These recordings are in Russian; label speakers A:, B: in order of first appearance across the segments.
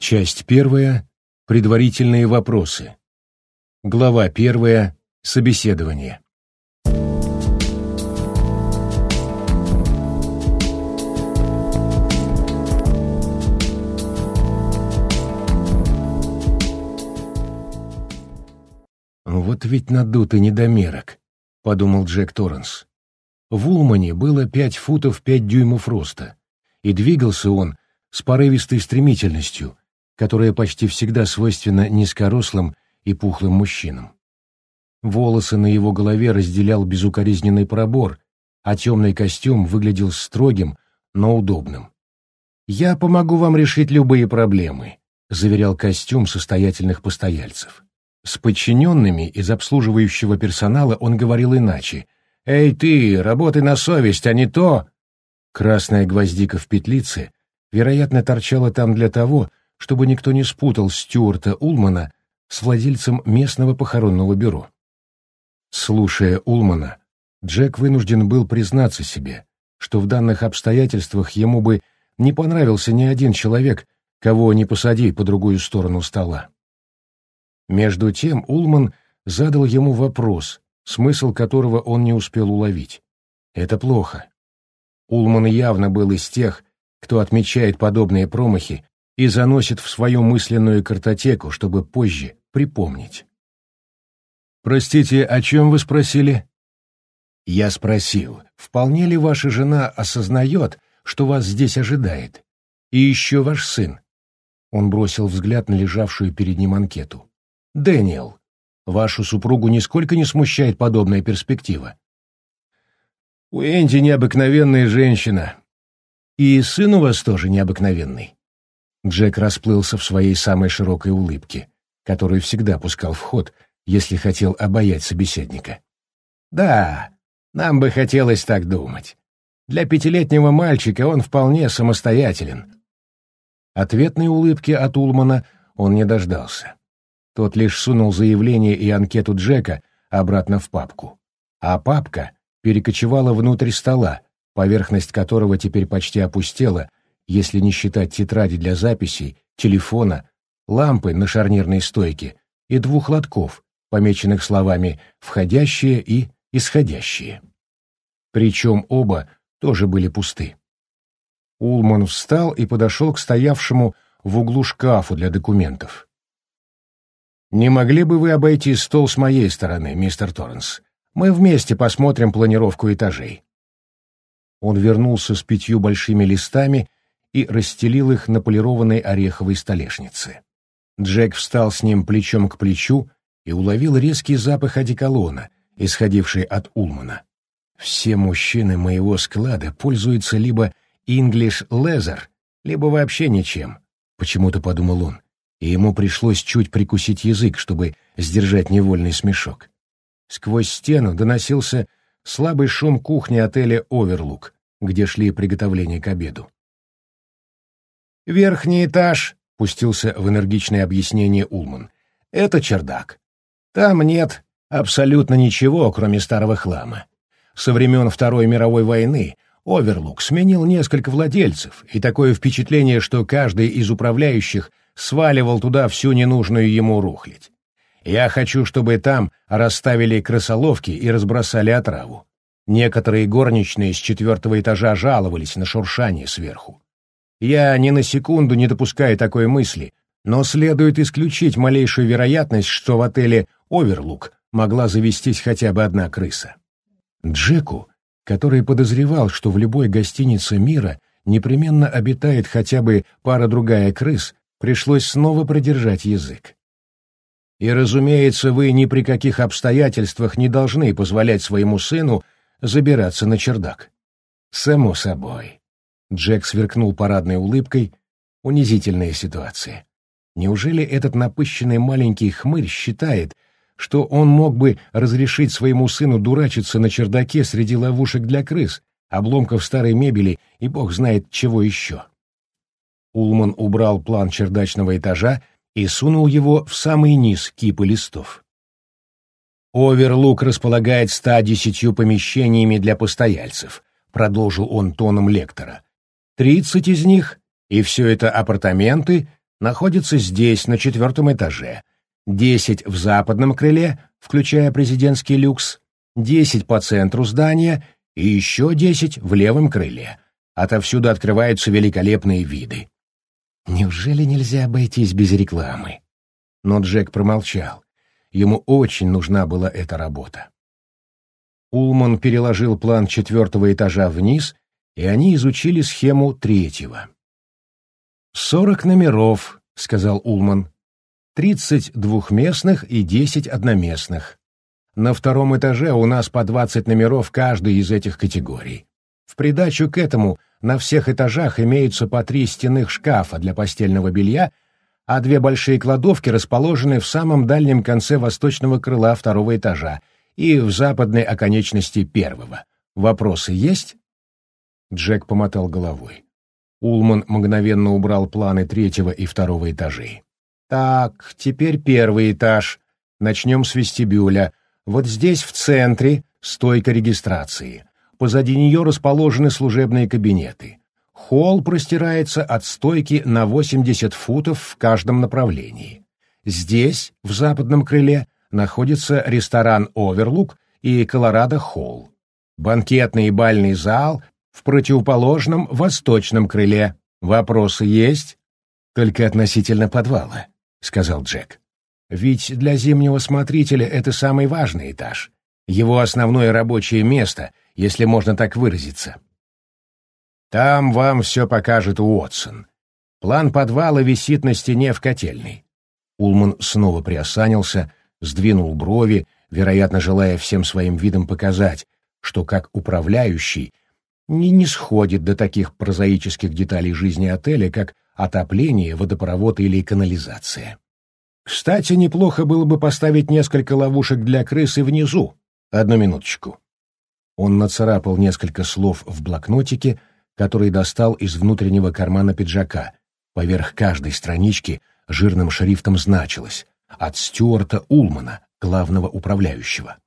A: Часть первая. Предварительные вопросы. Глава первая. Собеседование. «Вот ведь надутый недомерок», — подумал Джек Торренс. В Улмане было пять футов пять дюймов роста, и двигался он с порывистой стремительностью, которая почти всегда свойственна низкорослым и пухлым мужчинам. Волосы на его голове разделял безукоризненный пробор, а темный костюм выглядел строгим, но удобным. «Я помогу вам решить любые проблемы», — заверял костюм состоятельных постояльцев. С подчиненными из обслуживающего персонала он говорил иначе. «Эй ты, работай на совесть, а не то...» Красная гвоздика в петлице, вероятно, торчала там для того, чтобы никто не спутал Стюарта Улмана с владельцем местного похоронного бюро. Слушая Улмана, Джек вынужден был признаться себе, что в данных обстоятельствах ему бы не понравился ни один человек, кого не посади по другую сторону стола. Между тем Улман задал ему вопрос, смысл которого он не успел уловить. Это плохо. Улман явно был из тех, кто отмечает подобные промахи и заносит в свою мысленную картотеку, чтобы позже припомнить. «Простите, о чем вы спросили?» «Я спросил, вполне ли ваша жена осознает, что вас здесь ожидает? И еще ваш сын?» Он бросил взгляд на лежавшую перед ним анкету. «Дэниел, вашу супругу нисколько не смущает подобная перспектива?» «У Энди необыкновенная женщина. И сын у вас тоже необыкновенный. Джек расплылся в своей самой широкой улыбке, которую всегда пускал в ход, если хотел обаять собеседника. «Да, нам бы хотелось так думать. Для пятилетнего мальчика он вполне самостоятелен». Ответной улыбки от Улмана он не дождался. Тот лишь сунул заявление и анкету Джека обратно в папку. А папка перекочевала внутрь стола, поверхность которого теперь почти опустела, если не считать тетради для записей, телефона, лампы на шарнирной стойке и двух лотков, помеченных словами «входящие» и «исходящие». Причем оба тоже были пусты. Улман встал и подошел к стоявшему в углу шкафу для документов. «Не могли бы вы обойти стол с моей стороны, мистер Торренс? Мы вместе посмотрим планировку этажей». Он вернулся с пятью большими листами и расстелил их на полированной ореховой столешнице. Джек встал с ним плечом к плечу и уловил резкий запах одеколона, исходивший от Улмана. Все мужчины моего склада пользуются либо English Leather, либо вообще ничем, почему-то подумал он, и ему пришлось чуть прикусить язык, чтобы сдержать невольный смешок. Сквозь стену доносился слабый шум кухни отеля «Оверлук», где шли приготовления к обеду. «Верхний этаж», — пустился в энергичное объяснение Улман, — «это чердак. Там нет абсолютно ничего, кроме старого хлама. Со времен Второй мировой войны Оверлук сменил несколько владельцев, и такое впечатление, что каждый из управляющих сваливал туда всю ненужную ему рухлядь. Я хочу, чтобы там расставили крысоловки и разбросали отраву. Некоторые горничные с четвертого этажа жаловались на шуршание сверху. Я ни на секунду не допускаю такой мысли, но следует исключить малейшую вероятность, что в отеле «Оверлук» могла завестись хотя бы одна крыса. Джеку, который подозревал, что в любой гостинице мира непременно обитает хотя бы пара-другая крыс, пришлось снова продержать язык. И, разумеется, вы ни при каких обстоятельствах не должны позволять своему сыну забираться на чердак. Само собой. Джек сверкнул парадной улыбкой. Унизительная ситуация. Неужели этот напыщенный маленький хмырь считает, что он мог бы разрешить своему сыну дурачиться на чердаке среди ловушек для крыс, обломков старой мебели и бог знает чего еще? Улман убрал план чердачного этажа и сунул его в самый низ кипы листов. «Оверлук располагает 110 помещениями для постояльцев», — продолжил он тоном лектора. Тридцать из них, и все это апартаменты, находится здесь, на четвертом этаже, десять в западном крыле, включая президентский люкс, десять по центру здания и еще десять в левом крыле. Отовсюду открываются великолепные виды. Неужели нельзя обойтись без рекламы? Но Джек промолчал. Ему очень нужна была эта работа. Улман переложил план четвертого этажа вниз, и они изучили схему третьего. «Сорок номеров», — сказал Улман. «Тридцать двухместных и десять одноместных. На втором этаже у нас по двадцать номеров каждой из этих категорий. В придачу к этому на всех этажах имеются по три стенных шкафа для постельного белья, а две большие кладовки расположены в самом дальнем конце восточного крыла второго этажа и в западной оконечности первого. Вопросы есть? Джек помотал головой. Улман мгновенно убрал планы третьего и второго этажей. «Так, теперь первый этаж. Начнем с вестибюля. Вот здесь, в центре, стойка регистрации. Позади нее расположены служебные кабинеты. Холл простирается от стойки на 80 футов в каждом направлении. Здесь, в западном крыле, находится ресторан «Оверлук» и «Колорадо-Холл». Банкетный и бальный зал в противоположном восточном крыле. Вопросы есть? Только относительно подвала, — сказал Джек. Ведь для зимнего смотрителя это самый важный этаж. Его основное рабочее место — если можно так выразиться. Там вам все покажет Уотсон. План подвала висит на стене в котельной. Улман снова приосанился, сдвинул брови, вероятно, желая всем своим видом показать, что как управляющий не, не сходит до таких прозаических деталей жизни отеля, как отопление, водопровод или канализация. Кстати, неплохо было бы поставить несколько ловушек для крысы внизу. Одну минуточку. Он нацарапал несколько слов в блокнотике, который достал из внутреннего кармана пиджака. Поверх каждой странички жирным шрифтом значилось «От Стюарта Улмана, главного управляющего».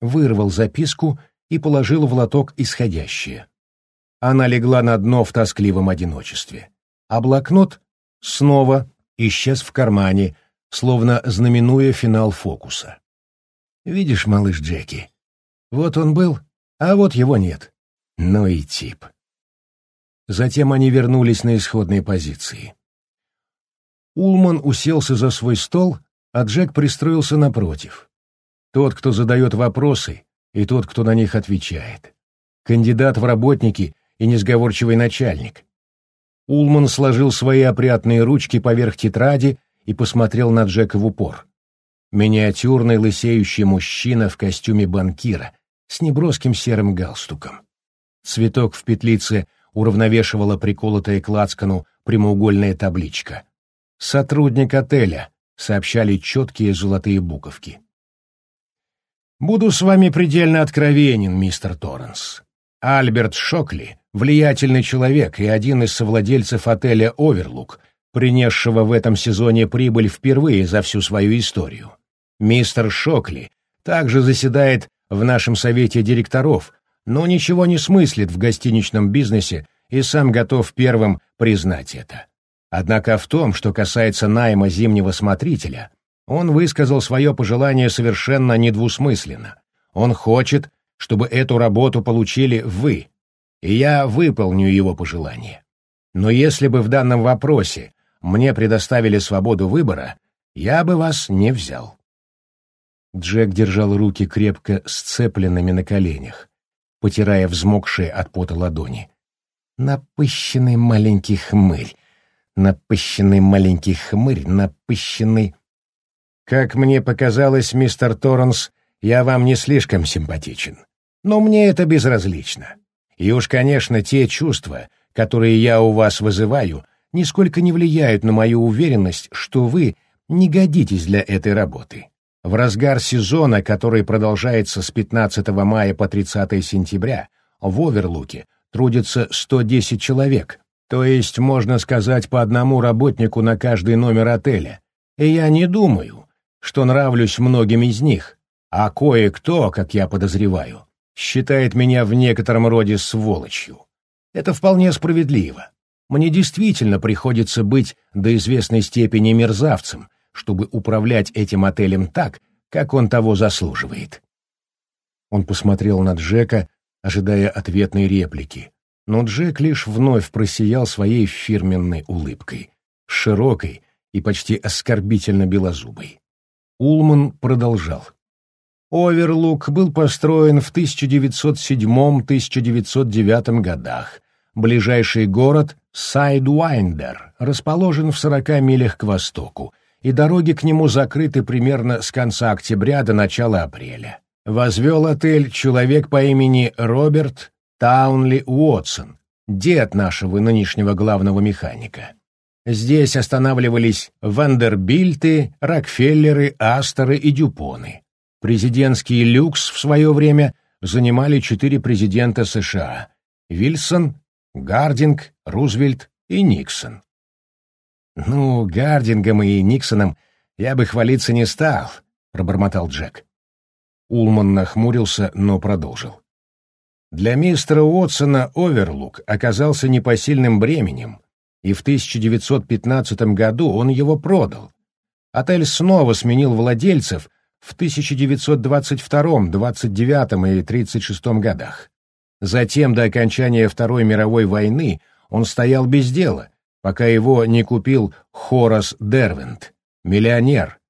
A: Вырвал записку и положил в лоток исходящее. Она легла на дно в тоскливом одиночестве. А блокнот снова исчез в кармане, словно знаменуя финал фокуса. «Видишь, малыш Джеки, вот он был, а вот его нет. Ну и тип. Затем они вернулись на исходные позиции. Улман уселся за свой стол, а Джек пристроился напротив. Тот, кто задает вопросы, и тот, кто на них отвечает. Кандидат в работники и несговорчивый начальник. Улман сложил свои опрятные ручки поверх тетради и посмотрел на Джека в упор. Миниатюрный лысеющий мужчина в костюме банкира, с неброским серым галстуком. Цветок в петлице уравновешивала приколотая к лацкану прямоугольная табличка. «Сотрудник отеля», — сообщали четкие золотые буковки. «Буду с вами предельно откровенен, мистер Торренс. Альберт Шокли — влиятельный человек и один из совладельцев отеля «Оверлук», принесшего в этом сезоне прибыль впервые за всю свою историю. Мистер Шокли также заседает в нашем совете директоров, но ничего не смыслит в гостиничном бизнесе и сам готов первым признать это. Однако в том, что касается найма зимнего смотрителя, он высказал свое пожелание совершенно недвусмысленно. Он хочет, чтобы эту работу получили вы, и я выполню его пожелание. Но если бы в данном вопросе мне предоставили свободу выбора, я бы вас не взял. Джек держал руки крепко сцепленными на коленях, потирая взмокшие от пота ладони. Напыщенный маленький хмырь, напыщенный маленький хмырь, напыщенный... Как мне показалось, мистер Торренс, я вам не слишком симпатичен. Но мне это безразлично. И уж, конечно, те чувства, которые я у вас вызываю, нисколько не влияют на мою уверенность, что вы не годитесь для этой работы. В разгар сезона, который продолжается с 15 мая по 30 сентября, в Оверлуке трудится 110 человек, то есть, можно сказать, по одному работнику на каждый номер отеля. И я не думаю, что нравлюсь многим из них, а кое-кто, как я подозреваю, считает меня в некотором роде сволочью. Это вполне справедливо. Мне действительно приходится быть до известной степени мерзавцем, чтобы управлять этим отелем так, как он того заслуживает. Он посмотрел на Джека, ожидая ответной реплики, но Джек лишь вновь просиял своей фирменной улыбкой, широкой и почти оскорбительно белозубой. Улман продолжал. Оверлук был построен в 1907-1909 годах. Ближайший город — Сайдуайндер, расположен в 40 милях к востоку, и дороги к нему закрыты примерно с конца октября до начала апреля. Возвел отель человек по имени Роберт Таунли Уотсон, дед нашего нынешнего главного механика. Здесь останавливались Вандербильты, Рокфеллеры, Асторы и Дюпоны. Президентский люкс в свое время занимали четыре президента США — Вильсон, Гардинг, Рузвельт и Никсон. «Ну, Гардингом и Никсоном я бы хвалиться не стал», — пробормотал Джек. Улман нахмурился, но продолжил. Для мистера Уотсона Оверлук оказался непосильным бременем, и в 1915 году он его продал. Отель снова сменил владельцев — в 1922, 29 и 36 годах. Затем, до окончания Второй мировой войны, он стоял без дела, пока его не купил Хорас Дервент, миллионер,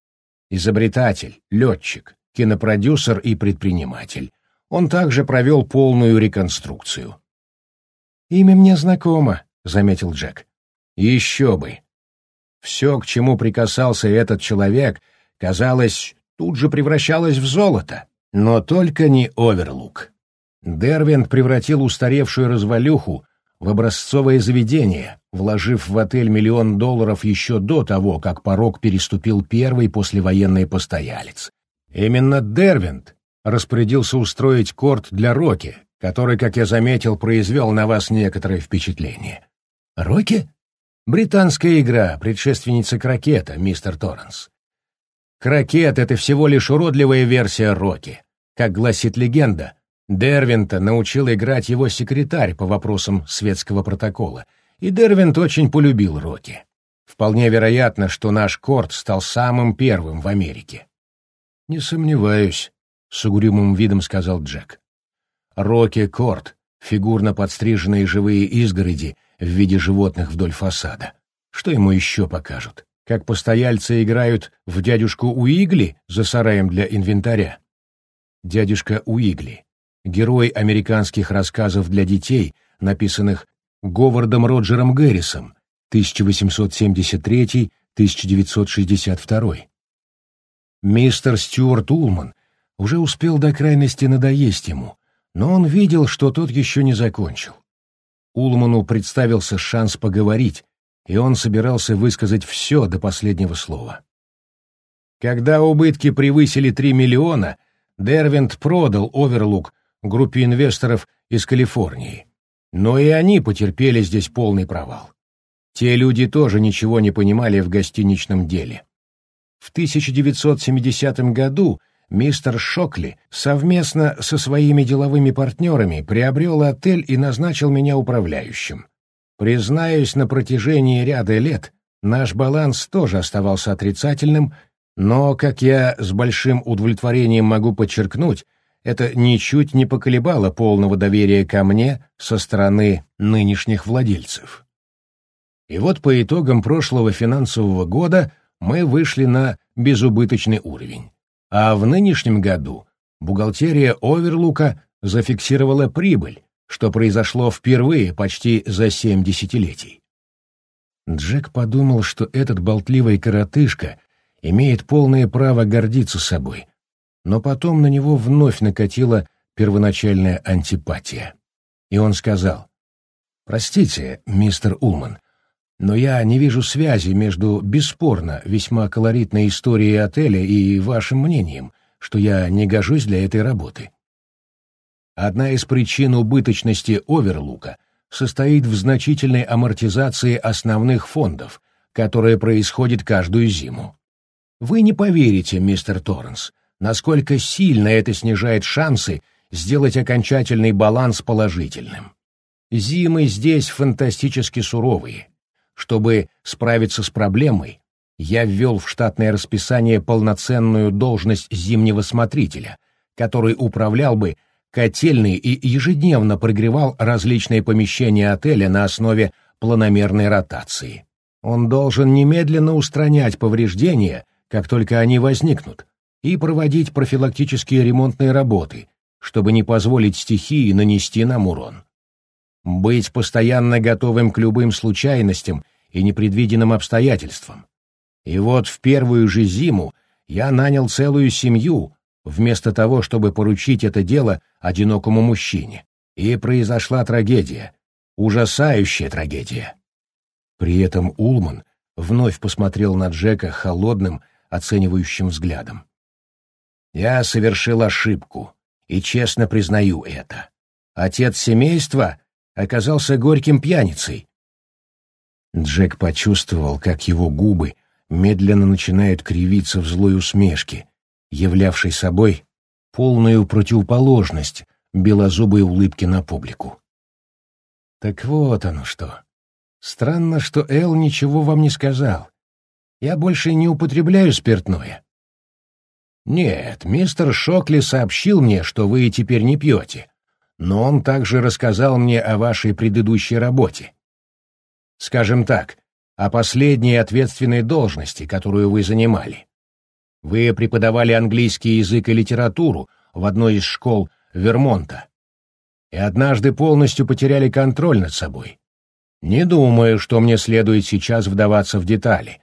A: изобретатель, летчик, кинопродюсер и предприниматель. Он также провел полную реконструкцию. «Имя мне знакомо», — заметил Джек. «Еще бы». Все, к чему прикасался этот человек, казалось тут же превращалась в золото. Но только не Оверлук. Дервинт превратил устаревшую развалюху в образцовое заведение, вложив в отель миллион долларов еще до того, как порог переступил первый послевоенный постоялец. Именно Дервинт распорядился устроить корт для Роки, который, как я заметил, произвел на вас некоторое впечатление. Роки? Британская игра, предшественница крокета, мистер Торренс. Крокет — это всего лишь уродливая версия Рокки. Как гласит легенда, Дервинта научил играть его секретарь по вопросам светского протокола, и Дервинт очень полюбил Рокки. Вполне вероятно, что наш корт стал самым первым в Америке. «Не сомневаюсь», — с угрюмым видом сказал Джек. Рокки Корт, фигурно подстриженные живые изгороди в виде животных вдоль фасада. Что ему еще покажут? Как постояльцы играют в дядюшку Уигли за сараем для инвентаря. Дядюшка Уигли — герой американских рассказов для детей, написанных Говардом Роджером Гэррисом 1873-1962. Мистер Стюарт Улман уже успел до крайности надоесть ему, но он видел, что тот еще не закончил. Улману представился шанс поговорить, и он собирался высказать все до последнего слова. Когда убытки превысили 3 миллиона, Дервинт продал Оверлук группе инвесторов из Калифорнии. Но и они потерпели здесь полный провал. Те люди тоже ничего не понимали в гостиничном деле. В 1970 году мистер Шокли совместно со своими деловыми партнерами приобрел отель и назначил меня управляющим. Признаюсь, на протяжении ряда лет наш баланс тоже оставался отрицательным, но, как я с большим удовлетворением могу подчеркнуть, это ничуть не поколебало полного доверия ко мне со стороны нынешних владельцев. И вот по итогам прошлого финансового года мы вышли на безубыточный уровень. А в нынешнем году бухгалтерия Оверлука зафиксировала прибыль, что произошло впервые почти за семь десятилетий. Джек подумал, что этот болтливый коротышка имеет полное право гордиться собой, но потом на него вновь накатила первоначальная антипатия. И он сказал, «Простите, мистер Улман, но я не вижу связи между бесспорно весьма колоритной историей отеля и вашим мнением, что я не гожусь для этой работы. Одна из причин убыточности оверлука состоит в значительной амортизации основных фондов, которая происходит каждую зиму. Вы не поверите, мистер Торренс, насколько сильно это снижает шансы сделать окончательный баланс положительным. Зимы здесь фантастически суровые. Чтобы справиться с проблемой, я ввел в штатное расписание полноценную должность зимнего смотрителя, который управлял бы котельной и ежедневно прогревал различные помещения отеля на основе планомерной ротации. Он должен немедленно устранять повреждения, как только они возникнут, и проводить профилактические ремонтные работы, чтобы не позволить стихии нанести нам урон. Быть постоянно готовым к любым случайностям и непредвиденным обстоятельствам. И вот в первую же зиму я нанял целую семью, вместо того, чтобы поручить это дело одинокому мужчине. И произошла трагедия. Ужасающая трагедия. При этом Улман вновь посмотрел на Джека холодным, оценивающим взглядом. «Я совершил ошибку, и честно признаю это. Отец семейства оказался горьким пьяницей». Джек почувствовал, как его губы медленно начинают кривиться в злой усмешке, являвшей собой полную противоположность белозубой улыбки на публику. Так вот оно что. Странно, что Эл ничего вам не сказал. Я больше не употребляю спиртное. Нет, мистер Шокли сообщил мне, что вы теперь не пьете, но он также рассказал мне о вашей предыдущей работе. Скажем так, о последней ответственной должности, которую вы занимали. Вы преподавали английский язык и литературу в одной из школ Вермонта и однажды полностью потеряли контроль над собой. Не думаю, что мне следует сейчас вдаваться в детали,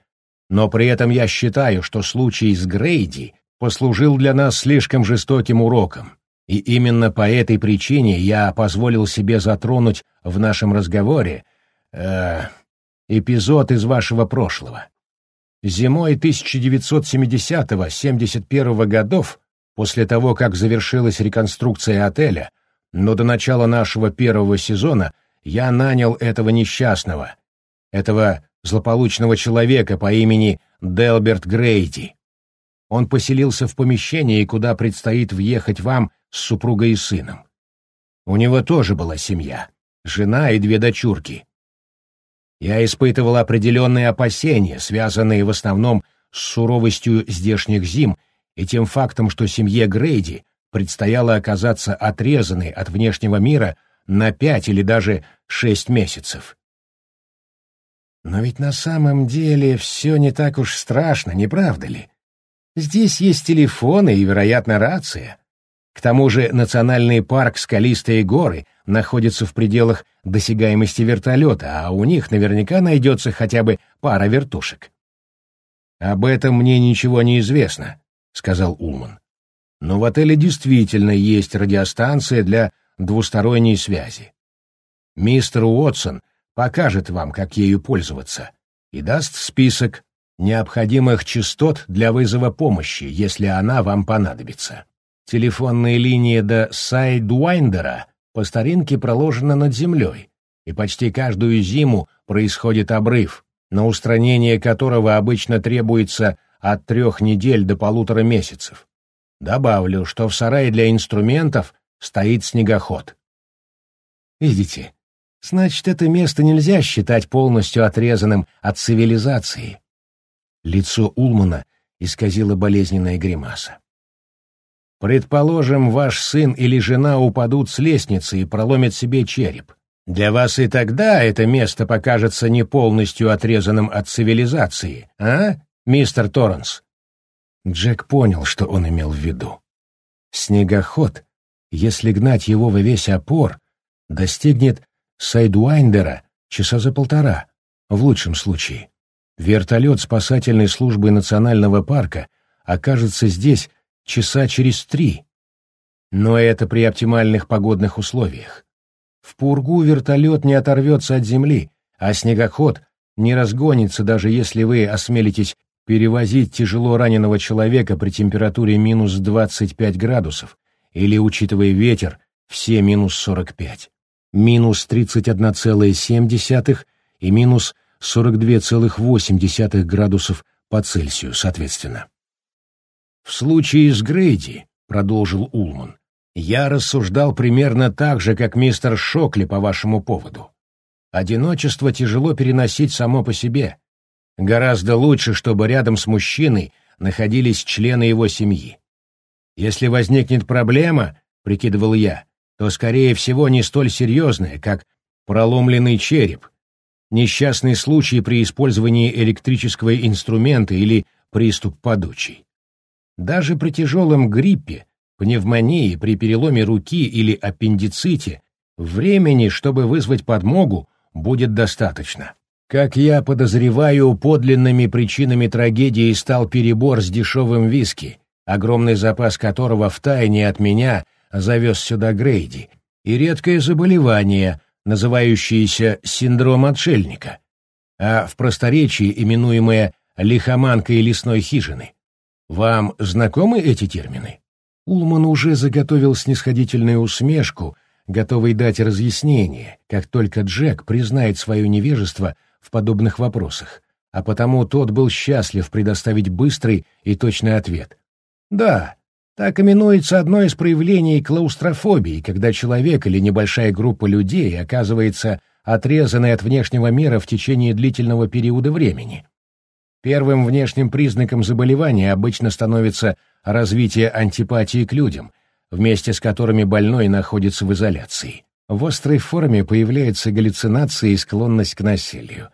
A: но при этом я считаю, что случай с Грейди послужил для нас слишком жестоким уроком, и именно по этой причине я позволил себе затронуть в нашем разговоре э, эпизод из вашего прошлого. Зимой 1970-71 годов, после того, как завершилась реконструкция отеля, но до начала нашего первого сезона я нанял этого несчастного, этого злополучного человека по имени Делберт Грейди. Он поселился в помещении, куда предстоит въехать вам с супругой и сыном. У него тоже была семья, жена и две дочурки. Я испытывал определенные опасения, связанные в основном с суровостью здешних зим и тем фактом, что семье Грейди предстояло оказаться отрезанной от внешнего мира на пять или даже шесть месяцев. Но ведь на самом деле все не так уж страшно, не правда ли? Здесь есть телефоны и, вероятно, рация. К тому же национальный парк «Скалистые горы» находится в пределах досягаемости вертолета, а у них наверняка найдется хотя бы пара вертушек. «Об этом мне ничего не известно», — сказал Улман. «Но в отеле действительно есть радиостанция для двусторонней связи. Мистер Уотсон покажет вам, как ею пользоваться, и даст список необходимых частот для вызова помощи, если она вам понадобится. Телефонная линия до Сайдуайндера по старинке проложена над землей, и почти каждую зиму происходит обрыв, на устранение которого обычно требуется от трех недель до полутора месяцев. Добавлю, что в сарае для инструментов стоит снегоход. Видите, значит, это место нельзя считать полностью отрезанным от цивилизации. Лицо Улмана исказило болезненная гримаса. Предположим, ваш сын или жена упадут с лестницы и проломят себе череп. Для вас и тогда это место покажется не полностью отрезанным от цивилизации, а, мистер Торренс?» Джек понял, что он имел в виду. Снегоход, если гнать его во весь опор, достигнет Сайдуайндера часа за полтора, в лучшем случае. Вертолет спасательной службы национального парка окажется здесь часа через три. Но это при оптимальных погодных условиях. В пургу вертолет не оторвется от земли, а снегоход не разгонится, даже если вы осмелитесь перевозить тяжело раненого человека при температуре минус 25 градусов или, учитывая ветер, все минус 45, минус 31,7 и минус 42,8 градусов по Цельсию, соответственно. В случае с Грейди, продолжил Улман, Я рассуждал примерно так же, как мистер Шокли по вашему поводу. Одиночество тяжело переносить само по себе. Гораздо лучше, чтобы рядом с мужчиной находились члены его семьи. Если возникнет проблема, — прикидывал я, — то, скорее всего, не столь серьезная, как проломленный череп, несчастный случай при использовании электрического инструмента или приступ подучий. Даже при тяжелом гриппе, пневмонии, при переломе руки или аппендиците времени, чтобы вызвать подмогу, будет достаточно. Как я подозреваю, подлинными причинами трагедии стал перебор с дешевым виски, огромный запас которого втайне от меня завез сюда Грейди, и редкое заболевание, называющееся синдром отшельника, а в просторечии именуемое лихоманкой лесной хижины. Вам знакомы эти термины? Улман уже заготовил снисходительную усмешку, готовый дать разъяснение, как только Джек признает свое невежество в подобных вопросах, а потому тот был счастлив предоставить быстрый и точный ответ. Да, так именуется одно из проявлений клаустрофобии, когда человек или небольшая группа людей оказывается отрезанной от внешнего мира в течение длительного периода времени. Первым внешним признаком заболевания обычно становится развитие антипатии к людям, вместе с которыми больной находится в изоляции. В острой форме появляются галлюцинации и склонность к насилию.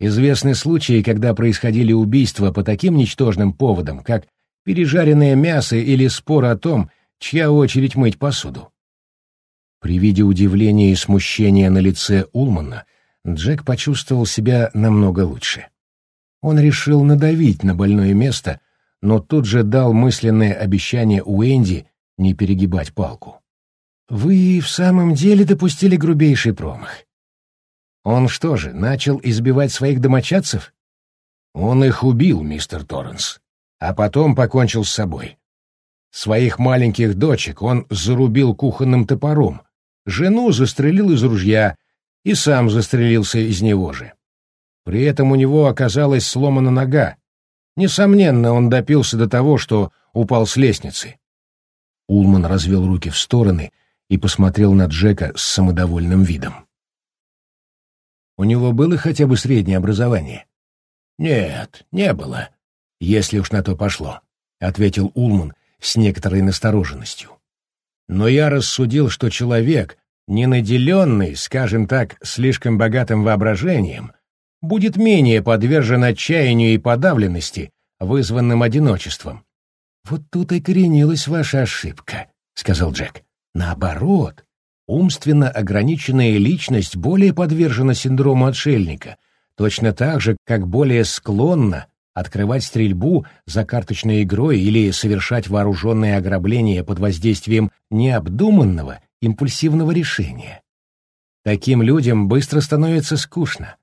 A: Известны случаи, когда происходили убийства по таким ничтожным поводам, как пережаренное мясо или спор о том, чья очередь мыть посуду. При виде удивления и смущения на лице Улмана Джек почувствовал себя намного лучше. Он решил надавить на больное место, но тут же дал мысленное обещание Уэнди не перегибать палку. «Вы в самом деле допустили грубейший промах. Он что же, начал избивать своих домочадцев?» «Он их убил, мистер Торренс а потом покончил с собой. Своих маленьких дочек он зарубил кухонным топором, жену застрелил из ружья и сам застрелился из него же. При этом у него оказалась сломана нога. Несомненно, он допился до того, что упал с лестницы. Улман развел руки в стороны и посмотрел на Джека с самодовольным видом. У него было хотя бы среднее образование? Нет, не было если уж на то пошло», — ответил Улман с некоторой настороженностью. «Но я рассудил, что человек, не наделенный, скажем так, слишком богатым воображением, будет менее подвержен отчаянию и подавленности, вызванным одиночеством». «Вот тут и коренилась ваша ошибка», — сказал Джек. «Наоборот, умственно ограниченная личность более подвержена синдрому отшельника, точно так же, как более склонна открывать стрельбу за карточной игрой или совершать вооруженное ограбление под воздействием необдуманного, импульсивного решения. Таким людям быстро становится скучно.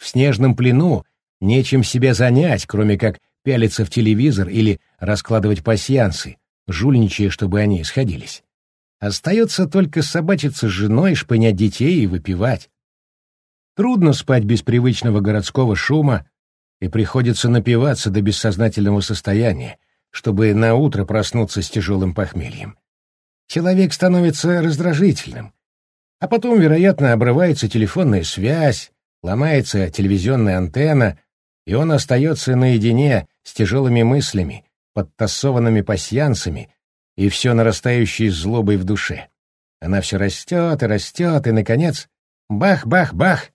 A: В снежном плену нечем себя занять, кроме как пялиться в телевизор или раскладывать пасьянсы, жульничая, чтобы они сходились. Остается только собачиться с женой, шпынять детей и выпивать. Трудно спать без привычного городского шума, и приходится напиваться до бессознательного состояния, чтобы на утро проснуться с тяжелым похмельем. Человек становится раздражительным, а потом, вероятно, обрывается телефонная связь, ломается телевизионная антенна, и он остается наедине с тяжелыми мыслями, подтасованными пасьянцами и все нарастающей злобой в душе. Она все растет и растет, и, наконец, бах-бах-бах,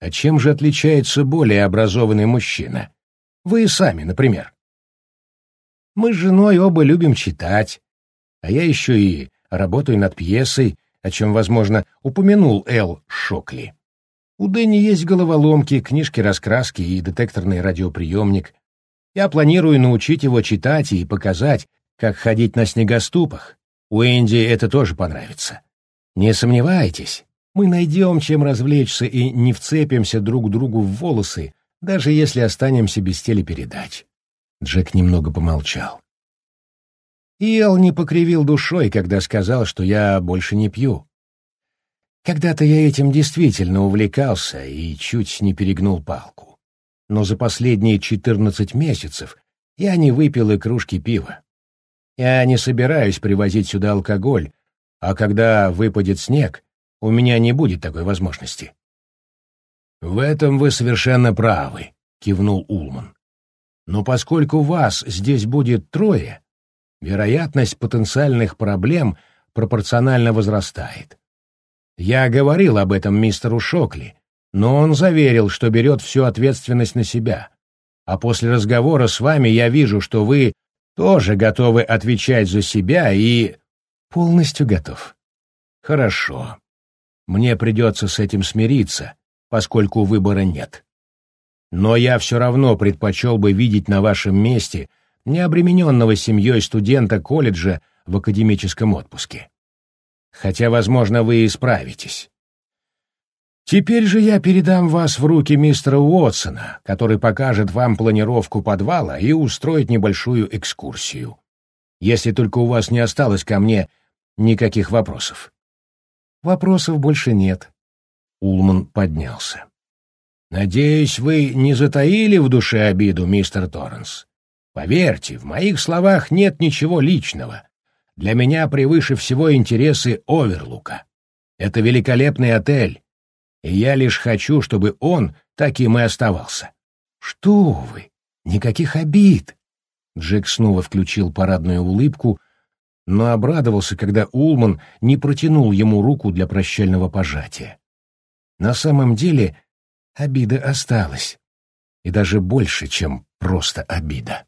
A: а чем же отличается более образованный мужчина? Вы сами, например. Мы с женой оба любим читать, а я еще и работаю над пьесой, о чем, возможно, упомянул Эл Шокли. У Дэнни есть головоломки, книжки-раскраски и детекторный радиоприемник. Я планирую научить его читать и показать, как ходить на снегоступах. У Энди это тоже понравится. Не сомневайтесь, мы найдем, чем развлечься, и не вцепимся друг другу в волосы, даже если останемся без телепередач. Джек немного помолчал. Ил не покривил душой, когда сказал, что я больше не пью. Когда-то я этим действительно увлекался и чуть не перегнул палку. Но за последние четырнадцать месяцев я не выпил и кружки пива. Я не собираюсь привозить сюда алкоголь, а когда выпадет снег, у меня не будет такой возможности. В этом вы совершенно правы, кивнул Улман. Но поскольку вас здесь будет трое, вероятность потенциальных проблем пропорционально возрастает. Я говорил об этом мистеру Шокли, но он заверил, что берет всю ответственность на себя. А после разговора с вами я вижу, что вы тоже готовы отвечать за себя и... Полностью готов. Хорошо. Мне придется с этим смириться, поскольку выбора нет. Но я все равно предпочел бы видеть на вашем месте необремененного семьей студента колледжа в академическом отпуске. Хотя, возможно, вы и справитесь. Теперь же я передам вас в руки мистера Уотсона, который покажет вам планировку подвала и устроит небольшую экскурсию. Если только у вас не осталось ко мне никаких вопросов. Вопросов больше нет. Улман поднялся. Надеюсь, вы не затаили в душе обиду, мистер Торренс. Поверьте, в моих словах нет ничего личного. Для меня превыше всего интересы Оверлука. Это великолепный отель, и я лишь хочу, чтобы он таким и оставался. Что вы? Никаких обид. Джек снова включил парадную улыбку, но обрадовался, когда Улман не протянул ему руку для прощального пожатия. На самом деле обида осталась, и даже больше, чем просто обида.